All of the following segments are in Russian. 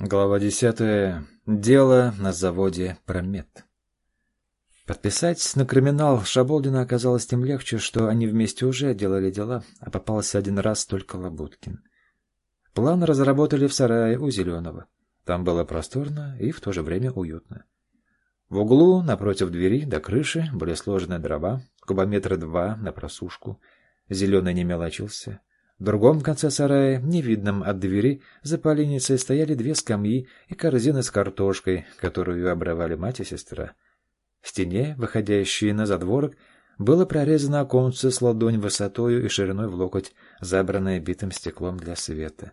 Глава десятая. Дело на заводе «Промет». Подписать на криминал Шаболдина оказалось тем легче, что они вместе уже делали дела, а попался один раз только Лабуткин. План разработали в сарае у Зеленого. Там было просторно и в то же время уютно. В углу, напротив двери до крыши, были сложены дрова, кубометра два на просушку. Зеленый не мелочился. В другом конце сарая, невидном от двери, за поленницей стояли две скамьи и корзина с картошкой, которую обрывали мать и сестра. В стене, выходящей на задворок, было прорезано оконце с ладонь высотою и шириной в локоть, забранное битым стеклом для света.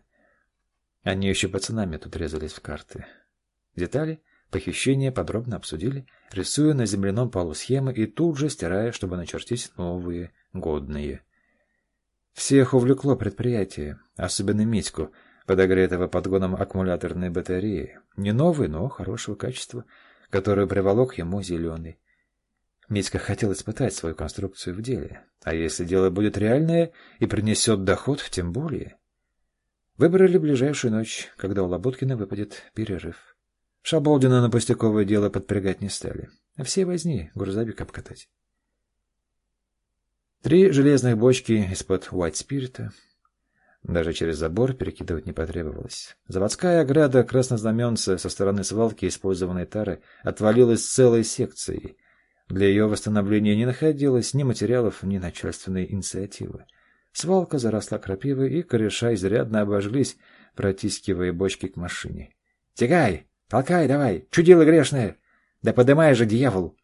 Они еще пацанами тут резались в карты. Детали похищения подробно обсудили, рисуя на земляном полу схемы и тут же стирая, чтобы начертить новые, годные. Всех увлекло предприятие, особенно Митьку, подогретого подгоном аккумуляторной батареи. Не новый, но хорошего качества, который приволок ему зеленый. Митька хотел испытать свою конструкцию в деле. А если дело будет реальное и принесет доход, тем более. Выбрали ближайшую ночь, когда у Лоботкина выпадет перерыв. Шаболдина на пустяковое дело подпрягать не стали. Все возни грузовик обкатать. Три железных бочки из-под white-спирита. Даже через забор перекидывать не потребовалось. Заводская ограда краснознаменца со стороны свалки использованной тары отвалилась целой секцией. Для ее восстановления не находилось ни материалов, ни начальственной инициативы. Свалка заросла крапивой, и кореша изрядно обожглись, протискивая бочки к машине. — Тягай! Толкай давай! Чудило грешное! Да подымай же, дьявол!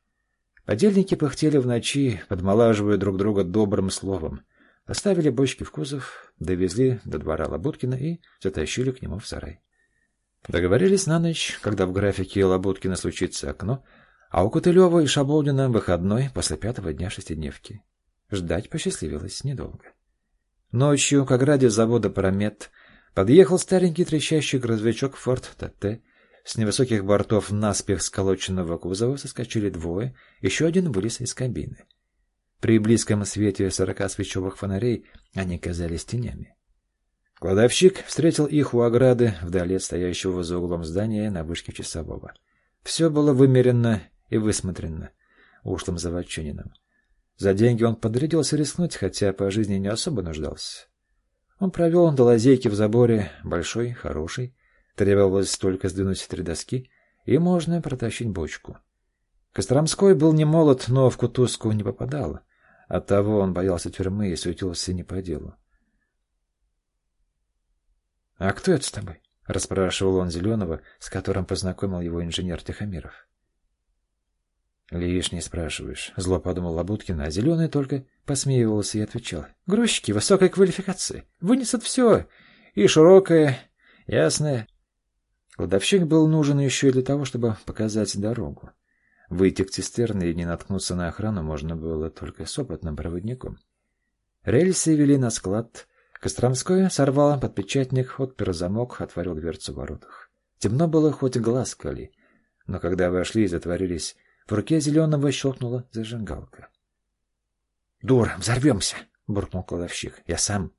Подельники пыхтели в ночи, подмолаживая друг друга добрым словом. Оставили бочки в кузов, довезли до двора Лабуткина и затащили к нему в сарай. Договорились на ночь, когда в графике Лабуткина случится окно, а у Кутылева и Шаболдина выходной после пятого дня шестидневки. Ждать посчастливилось недолго. Ночью к ограде завода «Промет» подъехал старенький трещащий грузовичок «Форд ТТ», с невысоких бортов наспех сколоченного кузова соскочили двое, еще один вылез из кабины. При близком свете сорока свечевых фонарей они казались тенями. Кладовщик встретил их у ограды вдали стоящего за углом здания на вышке часового. Все было вымерено и высмотрено ушлым заводчанином. За деньги он подрядился рискнуть, хотя по жизни не особо нуждался. Он провел до лазейки в заборе, большой, хороший, Требовалось только сдвинуть три доски, и можно протащить бочку. Костромской был не молод, но в кутузку не попадал. Оттого он боялся тюрьмы и суетился не по делу. — А кто это с тобой? — расспрашивал он Зеленого, с которым познакомил его инженер Тихомиров. — Лишний спрашиваешь, — зло подумал Лабуткин, а Зеленый только посмеивался и отвечал. — Грузчики высокой квалификации вынесут все, и широкое, ясное, Кладовщик был нужен еще и для того, чтобы показать дорогу. Выйти к цистерне и не наткнуться на охрану можно было только с опытным проводником. Рельсы вели на склад. Костромской сорвал подпечатник, отпер замок, отворил дверцу в воротах. Темно было хоть глаз кали, но когда вошли и затворились, в руке зеленого щелкнула зажигалка. — Дур, взорвемся! — буркнул кладовщик. — Я сам.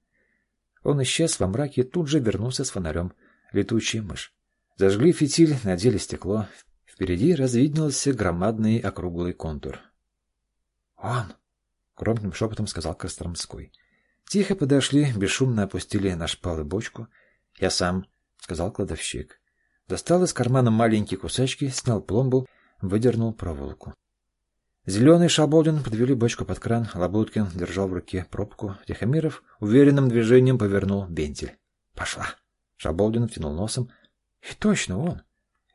Он исчез во мраке и тут же вернулся с фонарем. Летучая мышь. Зажгли фитиль, надели стекло. Впереди развиднелся громадный округлый контур. «Он!» — громким шепотом сказал Костромской. Тихо подошли, бесшумно опустили на шпалы бочку. «Я сам», — сказал кладовщик. Достал из кармана маленькие кусачки, снял пломбу, выдернул проволоку. Зеленый Шаболдин подвели бочку под кран, Лабуткин держал в руке пробку. Тихомиров уверенным движением повернул вентиль. «Пошла!» Шаболдин втянул носом, и точно он.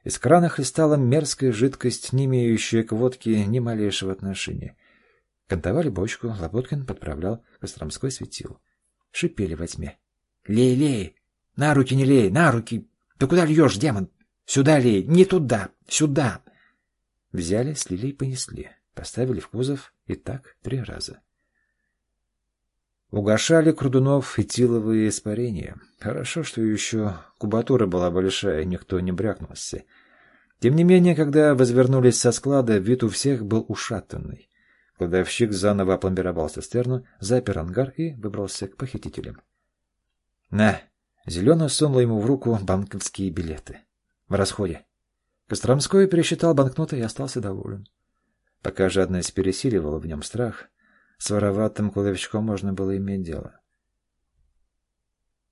Из крана хлестала мерзкая жидкость, не имеющая к водке ни малейшего отношения. Кантовали бочку, Лоботкин подправлял, Костромской светил. Шипели во тьме. «Лей, лей! На руки не лей! На руки! Ты куда льешь, демон? Сюда лей! Не туда! Сюда!» Взяли, слили и понесли. Поставили в кузов и так три раза. Угошали Крудунов и тиловые испарения. Хорошо, что еще кубатура была большая, никто не брякнулся. Тем не менее, когда возвернулись со склада, вид у всех был ушатанный. Кладовщик заново опломбировал цистерну, запер ангар и выбрался к похитителям. — На! — Зеленый сунул ему в руку банковские билеты. В расходе. Костромской пересчитал банкноты и остался доволен. Пока жадность пересиливала в нем страх, с вороватым кладовичком можно было иметь дело.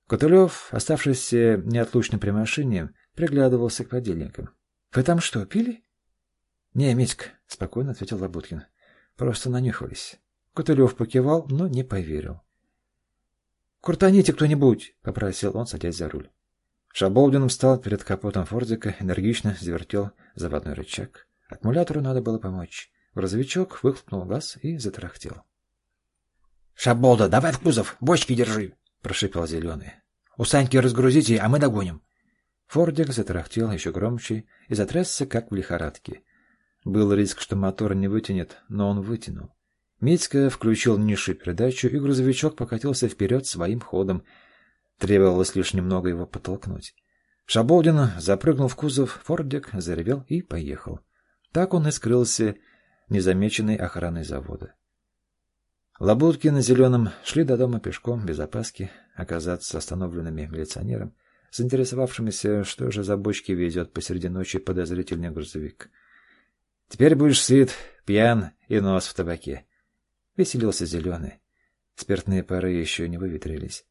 Котылев, оставшийся неотлучным при машине, приглядывался к подельникам. — Вы там что, пили? — Не, Митька, — спокойно ответил Лабуткин. — Просто нанюхались. Котылев покивал, но не поверил. — Куртаните кто-нибудь, — попросил он, садясь за руль. Шаболдин встал перед капотом Фордика, энергично завертел заводной рычаг. Аккумулятору надо было помочь. Грузовичок выхлопнул газ и затарахтел. — Шаболда, давай в кузов, бочки держи! — прошипел Зеленый. — У Саньки разгрузите, а мы догоним. Фордик затарахтел еще громче и затрясся, как в лихорадке. Был риск, что мотор не вытянет, но он вытянул. Митька включил низшую передачу, и грузовичок покатился вперед своим ходом. Требовалось лишь немного его подтолкнуть. Шаболдин запрыгнул в кузов, Фордик заревел и поехал. Так он и скрылся незамеченной охраной завода. Лабутки на зеленом шли до дома пешком, без опаски, оказаться остановленными милиционером, заинтересовавшимися, что же за бочки везет посреди ночи подозрительный грузовик. «Теперь будешь сыт, пьян и нос в табаке», — веселился зеленый. Спиртные пары еще не выветрились.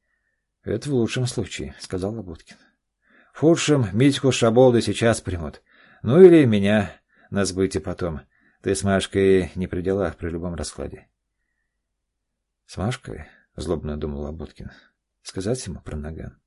«Это в лучшем случае», — сказал Лабуткин. «В худшем Митьку Шаболда сейчас примут. Ну или меня на сбытие потом. Ты с Машкой не при делах при любом раскладе». — С Машкой? — злобно думал Лабуткин. — Сказать ему про наган.